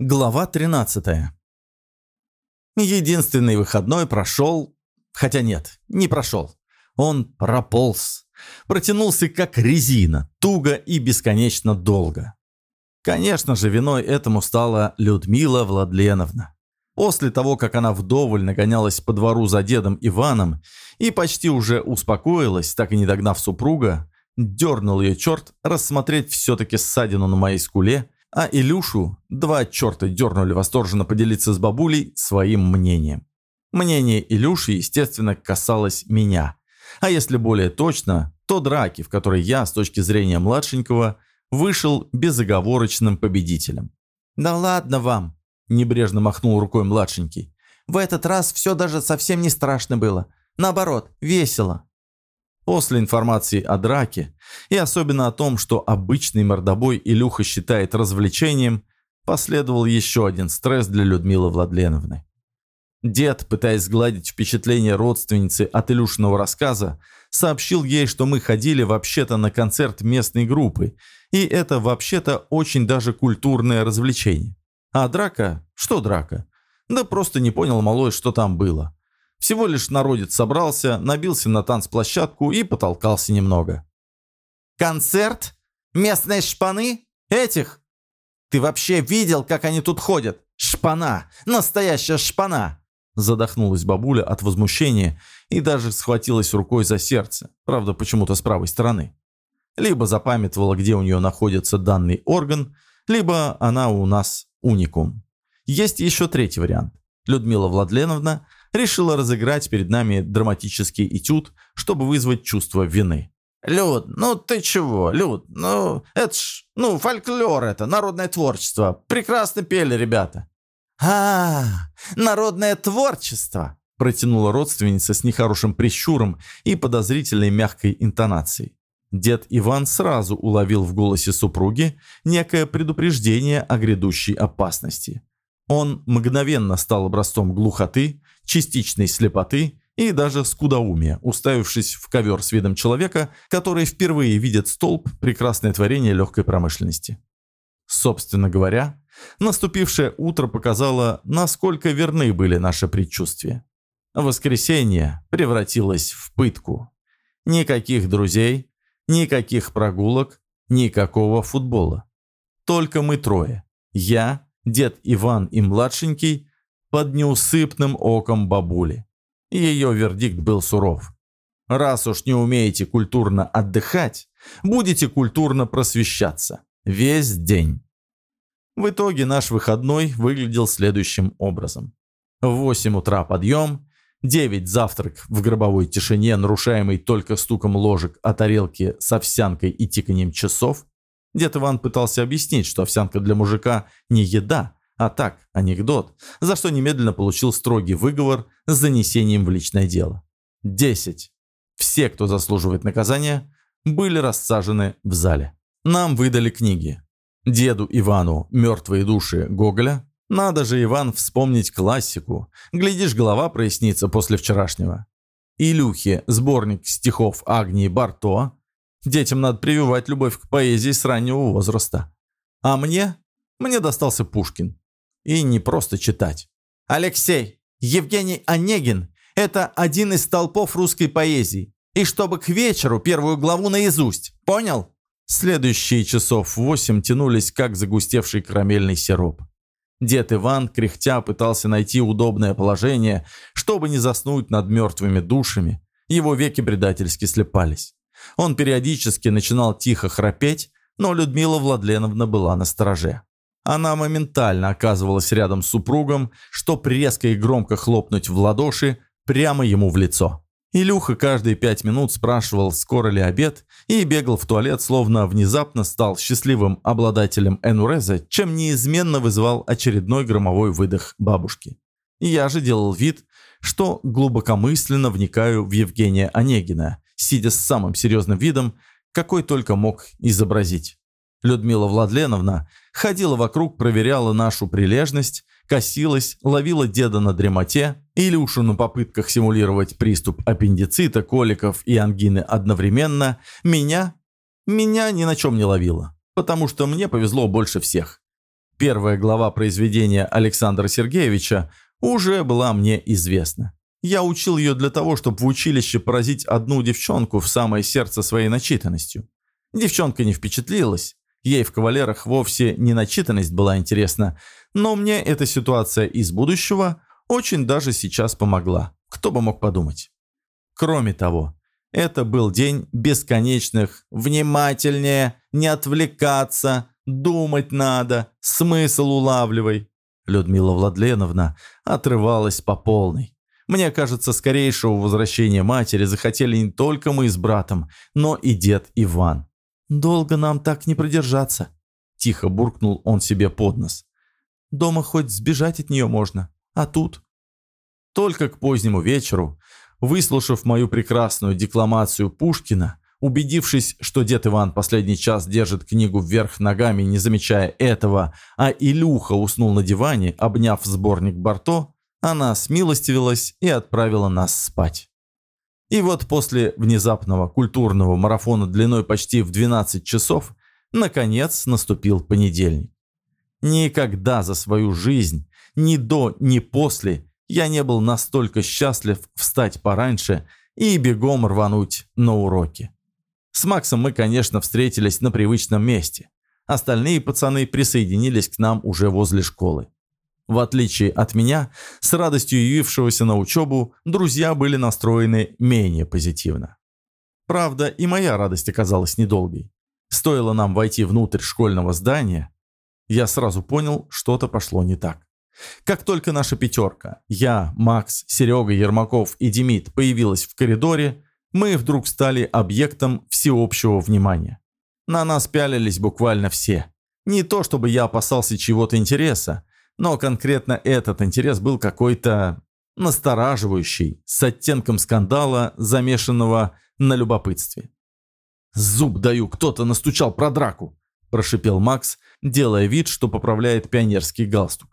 Глава 13. Единственный выходной прошел... Хотя нет, не прошел. Он прополз. Протянулся как резина, туго и бесконечно долго. Конечно же, виной этому стала Людмила Владленовна. После того, как она вдоволь нагонялась по двору за дедом Иваном и почти уже успокоилась, так и не догнав супруга, дернул ее черт рассмотреть все-таки ссадину на моей скуле а Илюшу два черта дернули восторженно поделиться с бабулей своим мнением. Мнение Илюши, естественно, касалось меня. А если более точно, то драки, в которой я, с точки зрения младшенького, вышел безоговорочным победителем. «Да ладно вам!» – небрежно махнул рукой младшенький. «В этот раз все даже совсем не страшно было. Наоборот, весело. После информации о драке, и особенно о том, что обычный мордобой Илюха считает развлечением, последовал еще один стресс для Людмилы Владленовны. Дед, пытаясь сгладить впечатление родственницы от Илюшиного рассказа, сообщил ей, что мы ходили вообще-то на концерт местной группы, и это вообще-то очень даже культурное развлечение. А драка? Что драка? Да просто не понял малой, что там было. Всего лишь народец собрался, набился на танцплощадку и потолкался немного. «Концерт? Местные шпаны? Этих? Ты вообще видел, как они тут ходят? Шпана! Настоящая шпана!» Задохнулась бабуля от возмущения и даже схватилась рукой за сердце, правда, почему-то с правой стороны. Либо запамятовала, где у нее находится данный орган, либо она у нас уникум. Есть еще третий вариант. Людмила Владленовна решила разыграть перед нами драматический этюд, чтобы вызвать чувство вины. «Люд, ну ты чего, Люд? Ну, это ж, ну, фольклор это, народное творчество. Прекрасно пели ребята». «А, народное творчество!» протянула родственница с нехорошим прищуром и подозрительной мягкой интонацией. Дед Иван сразу уловил в голосе супруги некое предупреждение о грядущей опасности. Он мгновенно стал образцом глухоты, частичной слепоты и даже скудоумия, уставившись в ковер с видом человека, который впервые видит столб прекрасное творение легкой промышленности. Собственно говоря, наступившее утро показало, насколько верны были наши предчувствия. Воскресенье превратилось в пытку. Никаких друзей, никаких прогулок, никакого футбола. Только мы трое. Я, дед Иван и младшенький под неусыпным оком бабули. Ее вердикт был суров. Раз уж не умеете культурно отдыхать, будете культурно просвещаться. Весь день. В итоге наш выходной выглядел следующим образом. В 8 утра подъем, 9 завтрак в гробовой тишине, нарушаемый только стуком ложек о тарелке с овсянкой и тиканием часов. Дед Иван пытался объяснить, что овсянка для мужика не еда, а так, анекдот, за что немедленно получил строгий выговор с занесением в личное дело. 10. Все, кто заслуживает наказания, были рассажены в зале. Нам выдали книги. Деду Ивану «Мертвые души» Гоголя. Надо же, Иван, вспомнить классику. Глядишь, голова прояснится после вчерашнего. Илюхе сборник стихов Агнии Барто. Детям надо прививать любовь к поэзии с раннего возраста. А мне? Мне достался Пушкин. И не просто читать. «Алексей, Евгений Онегин – это один из столпов русской поэзии. И чтобы к вечеру первую главу наизусть. Понял?» Следующие часов восемь тянулись, как загустевший карамельный сироп. Дед Иван, кряхтя, пытался найти удобное положение, чтобы не заснуть над мертвыми душами. Его веки предательски слепались. Он периодически начинал тихо храпеть, но Людмила Владленовна была на стороже. Она моментально оказывалась рядом с супругом, чтоб резко и громко хлопнуть в ладоши прямо ему в лицо. Илюха каждые пять минут спрашивал, скоро ли обед, и бегал в туалет, словно внезапно стал счастливым обладателем энуреза, чем неизменно вызывал очередной громовой выдох бабушки. Я же делал вид, что глубокомысленно вникаю в Евгения Онегина, сидя с самым серьезным видом, какой только мог изобразить. Людмила Владленовна ходила вокруг, проверяла нашу прилежность, косилась, ловила деда на дремоте, Илюшу на попытках симулировать приступ аппендицита, коликов и ангины одновременно, меня, меня ни на чем не ловила, потому что мне повезло больше всех. Первая глава произведения Александра Сергеевича уже была мне известна. Я учил ее для того, чтобы в училище поразить одну девчонку в самое сердце своей начитанностью. Девчонка не впечатлилась. Ей в кавалерах вовсе не начитанность была интересна, но мне эта ситуация из будущего очень даже сейчас помогла. Кто бы мог подумать. Кроме того, это был день бесконечных «внимательнее», «не отвлекаться», «думать надо», «смысл улавливай». Людмила Владленовна отрывалась по полной. Мне кажется, скорейшего возвращения матери захотели не только мы с братом, но и дед Иван. «Долго нам так не продержаться», – тихо буркнул он себе под нос. «Дома хоть сбежать от нее можно, а тут...» Только к позднему вечеру, выслушав мою прекрасную декламацию Пушкина, убедившись, что дед Иван последний час держит книгу вверх ногами, не замечая этого, а Илюха уснул на диване, обняв сборник Барто, она смилостивилась и отправила нас спать. И вот после внезапного культурного марафона длиной почти в 12 часов, наконец наступил понедельник. Никогда за свою жизнь, ни до, ни после, я не был настолько счастлив встать пораньше и бегом рвануть на уроки. С Максом мы, конечно, встретились на привычном месте. Остальные пацаны присоединились к нам уже возле школы. В отличие от меня, с радостью явившегося на учебу, друзья были настроены менее позитивно. Правда, и моя радость оказалась недолгой. Стоило нам войти внутрь школьного здания, я сразу понял, что-то пошло не так. Как только наша пятерка, я, Макс, Серега Ермаков и Демид появилась в коридоре, мы вдруг стали объектом всеобщего внимания. На нас пялились буквально все. Не то чтобы я опасался чего-то интереса, но конкретно этот интерес был какой-то настораживающий, с оттенком скандала, замешанного на любопытстве. «Зуб даю, кто-то настучал про драку», – прошипел Макс, делая вид, что поправляет пионерский галстук.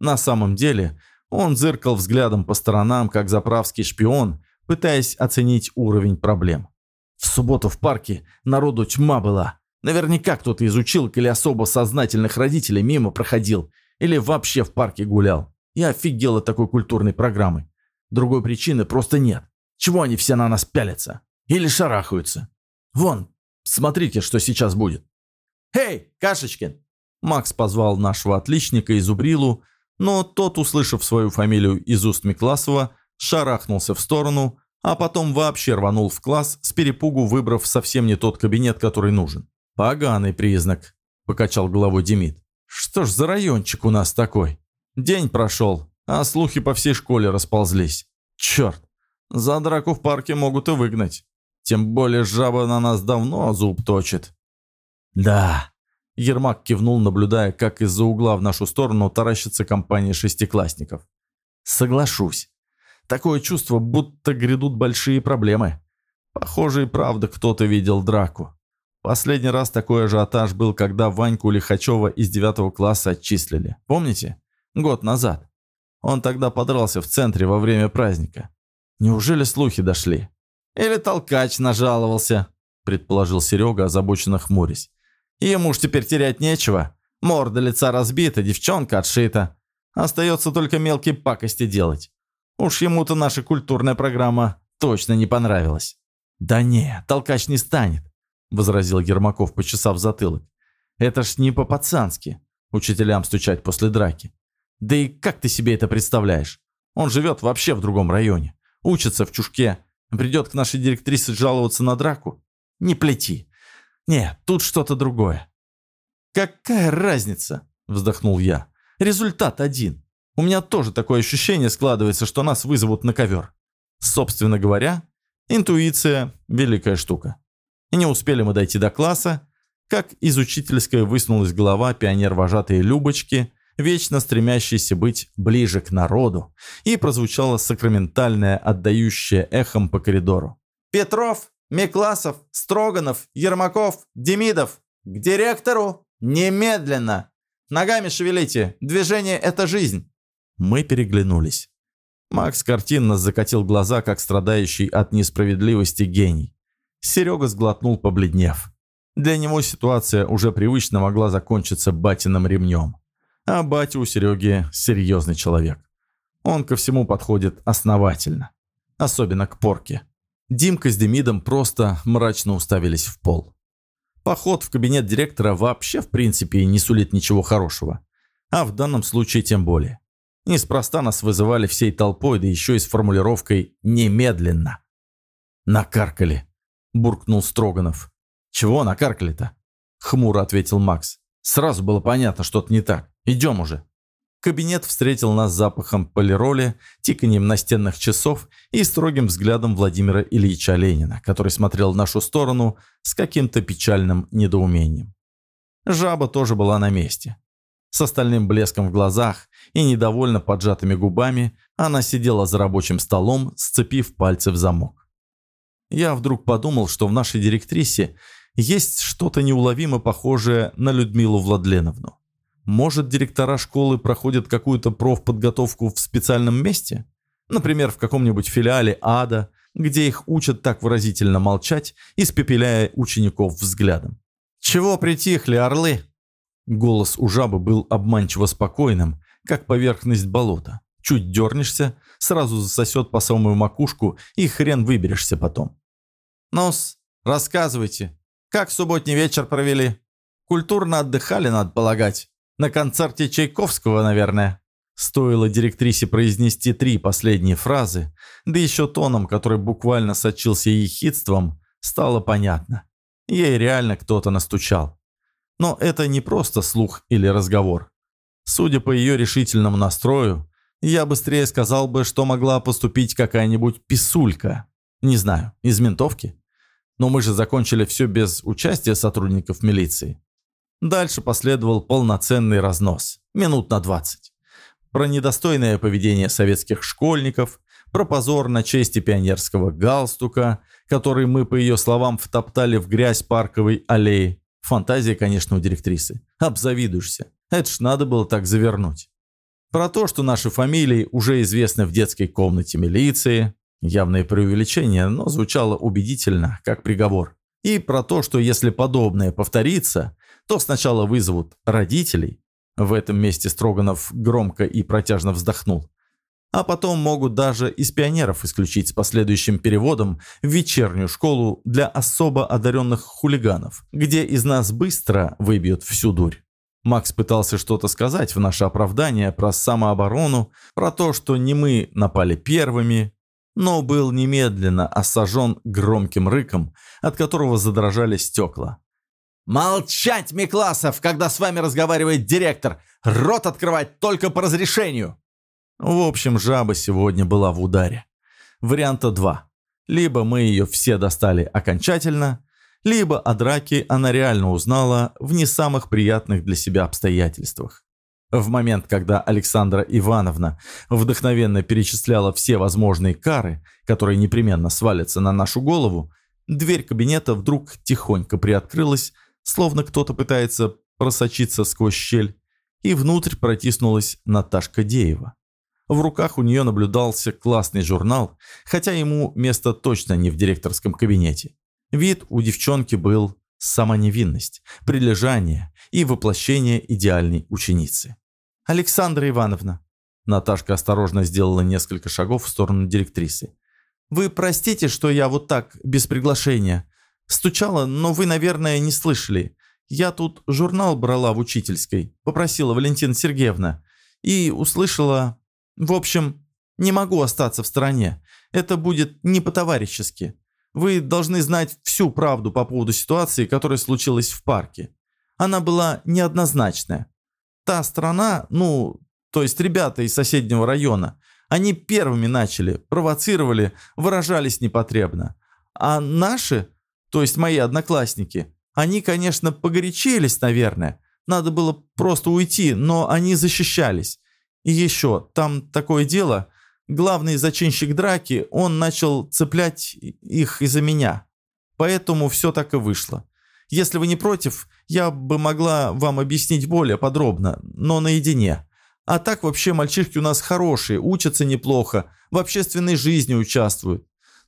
На самом деле он зыркал взглядом по сторонам, как заправский шпион, пытаясь оценить уровень проблем. В субботу в парке народу тьма была. Наверняка кто-то из училок или особо сознательных родителей мимо проходил или вообще в парке гулял. Я офигел от такой культурной программы. Другой причины просто нет. Чего они все на нас пялятся? Или шарахаются? Вон, смотрите, что сейчас будет. «Эй, Кашечкин!» Макс позвал нашего отличника из Убрилу, но тот, услышав свою фамилию из уст Микласова, шарахнулся в сторону, а потом вообще рванул в класс, с перепугу выбрав совсем не тот кабинет, который нужен. «Поганый признак», – покачал головой Демид. Что ж за райончик у нас такой? День прошел, а слухи по всей школе расползлись. Черт, за драку в парке могут и выгнать. Тем более жаба на нас давно зуб точит. Да, Ермак кивнул, наблюдая, как из-за угла в нашу сторону таращится компания шестиклассников. Соглашусь. Такое чувство, будто грядут большие проблемы. Похоже, и правда кто-то видел драку. Последний раз такой ажиотаж был, когда Ваньку Лихачева из 9 класса отчислили. Помните? Год назад. Он тогда подрался в центре во время праздника. Неужели слухи дошли? Или толкач нажаловался, предположил Серега, озабоченно хмурясь. Ему ж теперь терять нечего. Морда лица разбита, девчонка отшита. Остается только мелкие пакости делать. Уж ему-то наша культурная программа точно не понравилась. Да не, толкач не станет. – возразил Ермаков, почесав затылок. «Это ж не по-пацански, учителям стучать после драки. Да и как ты себе это представляешь? Он живет вообще в другом районе, учится в чушке, придет к нашей директрисе жаловаться на драку? Не плети. Не, тут что-то другое». «Какая разница?» – вздохнул я. «Результат один. У меня тоже такое ощущение складывается, что нас вызовут на ковер. Собственно говоря, интуиция – великая штука. И не успели мы дойти до класса, как из учительской высунулась голова пионер-вожатой Любочки, вечно стремящейся быть ближе к народу, и прозвучало сакраментальное, отдающее эхом по коридору. «Петров, Микласов, Строганов, Ермаков, Демидов! К директору! Немедленно! Ногами шевелите! Движение – это жизнь!» Мы переглянулись. Макс картинно закатил глаза, как страдающий от несправедливости гений. Серега сглотнул, побледнев. Для него ситуация уже привычно могла закончиться батиным ремнем. А батя у Сереги серьезный человек. Он ко всему подходит основательно. Особенно к порке. Димка с Демидом просто мрачно уставились в пол. Поход в кабинет директора вообще, в принципе, не сулит ничего хорошего. А в данном случае тем более. Неспроста нас вызывали всей толпой, да еще и с формулировкой «немедленно». «Накаркали», – буркнул Строганов. «Чего накаркали-то?» – хмуро ответил Макс. «Сразу было понятно, что-то не так. Идем уже». Кабинет встретил нас запахом полироли, тиканием настенных часов и строгим взглядом Владимира Ильича Ленина, который смотрел в нашу сторону с каким-то печальным недоумением. Жаба тоже была на месте. С остальным блеском в глазах и недовольно поджатыми губами она сидела за рабочим столом, сцепив пальцы в замок. Я вдруг подумал, что в нашей директрисе есть что-то неуловимо похожее на Людмилу Владленовну. Может, директора школы проходят какую-то профподготовку в специальном месте? Например, в каком-нибудь филиале ада, где их учат так выразительно молчать, испепеляя учеников взглядом. «Чего притихли, орлы?» Голос у жабы был обманчиво спокойным, как поверхность болота. Чуть дернешься, сразу засосет по самую макушку, и хрен выберешься потом. «Ну-с, рассказывайте, как субботний вечер провели? Культурно отдыхали, надо полагать. На концерте Чайковского, наверное. Стоило директрисе произнести три последние фразы, да еще тоном, который буквально сочился ехидством, стало понятно. Ей реально кто-то настучал. Но это не просто слух или разговор. Судя по ее решительному настрою, я быстрее сказал бы, что могла поступить какая-нибудь писулька. Не знаю, из ментовки. Но мы же закончили все без участия сотрудников милиции. Дальше последовал полноценный разнос, минут на 20. Про недостойное поведение советских школьников, про позор на чести пионерского галстука, который мы, по ее словам, втоптали в грязь парковой аллеи. Фантазия, конечно, у директрисы. Обзавидуешься. Это ж надо было так завернуть. Про то, что наши фамилии уже известны в детской комнате милиции. Явное преувеличение, но звучало убедительно, как приговор. И про то, что если подобное повторится, то сначала вызовут родителей, в этом месте Строганов громко и протяжно вздохнул, а потом могут даже из пионеров исключить с последующим переводом в вечернюю школу для особо одаренных хулиганов, где из нас быстро выбьют всю дурь. Макс пытался что-то сказать в наше оправдание про самооборону, про то, что не мы напали первыми, но был немедленно осажен громким рыком, от которого задрожали стекла. «Молчать, Микласов, когда с вами разговаривает директор! Рот открывать только по разрешению!» В общем, жаба сегодня была в ударе. Варианта два. Либо мы ее все достали окончательно, либо о драке она реально узнала в не самых приятных для себя обстоятельствах. В момент, когда Александра Ивановна вдохновенно перечисляла все возможные кары, которые непременно свалятся на нашу голову, дверь кабинета вдруг тихонько приоткрылась, словно кто-то пытается просочиться сквозь щель, и внутрь протиснулась Наташка Деева. В руках у нее наблюдался классный журнал, хотя ему место точно не в директорском кабинете. Вид у девчонки был самоневинность, прилежание и воплощение идеальной ученицы. «Александра Ивановна», Наташка осторожно сделала несколько шагов в сторону директрисы. «Вы простите, что я вот так, без приглашения. Стучала, но вы, наверное, не слышали. Я тут журнал брала в учительской, попросила Валентина Сергеевна. И услышала... В общем, не могу остаться в стороне. Это будет не по-товарищески. Вы должны знать всю правду по поводу ситуации, которая случилась в парке. Она была неоднозначная. Та страна, ну, то есть ребята из соседнего района, они первыми начали, провоцировали, выражались непотребно. А наши то есть мои одноклассники. Они, конечно, погорячились, наверное. Надо было просто уйти, но они защищались. И еще, там такое дело, главный зачинщик драки, он начал цеплять их из-за меня. Поэтому все так и вышло. Если вы не против, я бы могла вам объяснить более подробно, но наедине. А так вообще мальчишки у нас хорошие, учатся неплохо, в общественной жизни участвуют.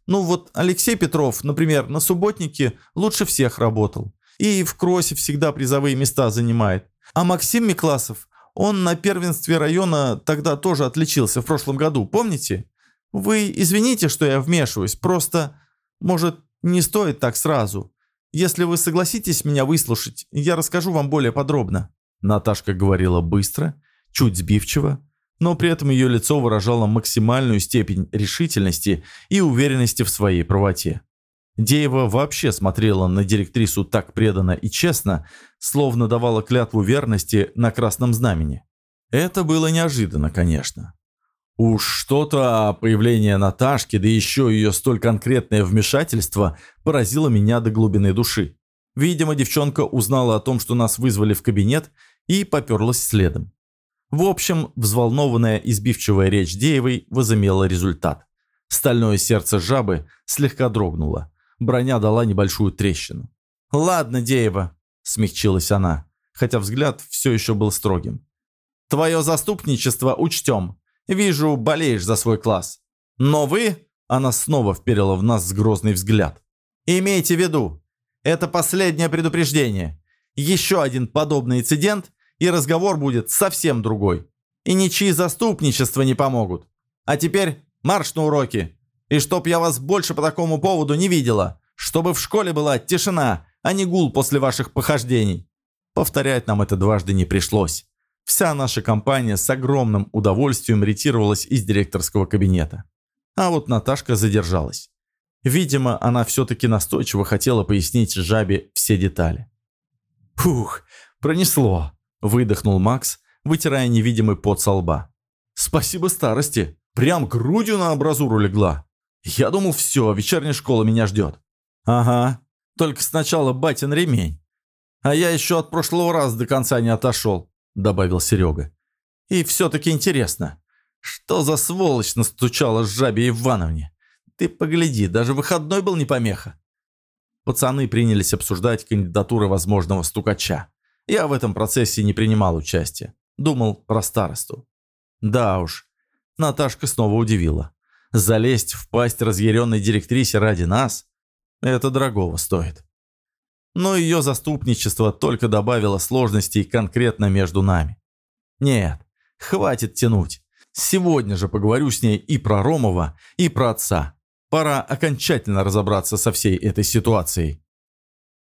Ну вот Алексей Петров, например, на субботнике лучше всех работал. И в кроссе всегда призовые места занимает. А Максим Микласов, Он на первенстве района тогда тоже отличился в прошлом году, помните? Вы извините, что я вмешиваюсь, просто, может, не стоит так сразу. Если вы согласитесь меня выслушать, я расскажу вам более подробно». Наташка говорила быстро, чуть сбивчиво, но при этом ее лицо выражало максимальную степень решительности и уверенности в своей правоте. Деева вообще смотрела на директрису так преданно и честно, словно давала клятву верности на красном знамени. Это было неожиданно, конечно. Уж что-то появление Наташки, да еще ее столь конкретное вмешательство поразило меня до глубины души. Видимо, девчонка узнала о том, что нас вызвали в кабинет, и поперлась следом. В общем, взволнованная избивчивая речь Деевой возымела результат. Стальное сердце жабы слегка дрогнуло. Броня дала небольшую трещину. «Ладно, Деева», – смягчилась она, хотя взгляд все еще был строгим. «Твое заступничество учтем. Вижу, болеешь за свой класс. Но вы...» – она снова вперила в нас грозный взгляд. «Имейте в виду, это последнее предупреждение. Еще один подобный инцидент, и разговор будет совсем другой. И ничьи заступничества не помогут. А теперь марш на уроки. И чтоб я вас больше по такому поводу не видела. Чтобы в школе была тишина, а не гул после ваших похождений. Повторять нам это дважды не пришлось. Вся наша компания с огромным удовольствием ретировалась из директорского кабинета. А вот Наташка задержалась. Видимо, она все-таки настойчиво хотела пояснить жабе все детали. «Фух, пронесло!» Выдохнул Макс, вытирая невидимый пот со лба. «Спасибо старости. Прям грудью на абразуру легла. Я думал, все, вечерняя школа меня ждет». «Ага, только сначала батин ремень. А я еще от прошлого раза до конца не отошел», добавил Серега. «И все-таки интересно, что за сволочь настучала жабе Ивановне? Ты погляди, даже выходной был не помеха». Пацаны принялись обсуждать кандидатуры возможного стукача. Я в этом процессе не принимал участия. Думал про старосту. Да уж, Наташка снова удивила. Залезть в пасть разъяренной директрисе ради нас – это дорогого стоит. Но ее заступничество только добавило сложностей конкретно между нами. Нет, хватит тянуть. Сегодня же поговорю с ней и про Ромова, и про отца. Пора окончательно разобраться со всей этой ситуацией.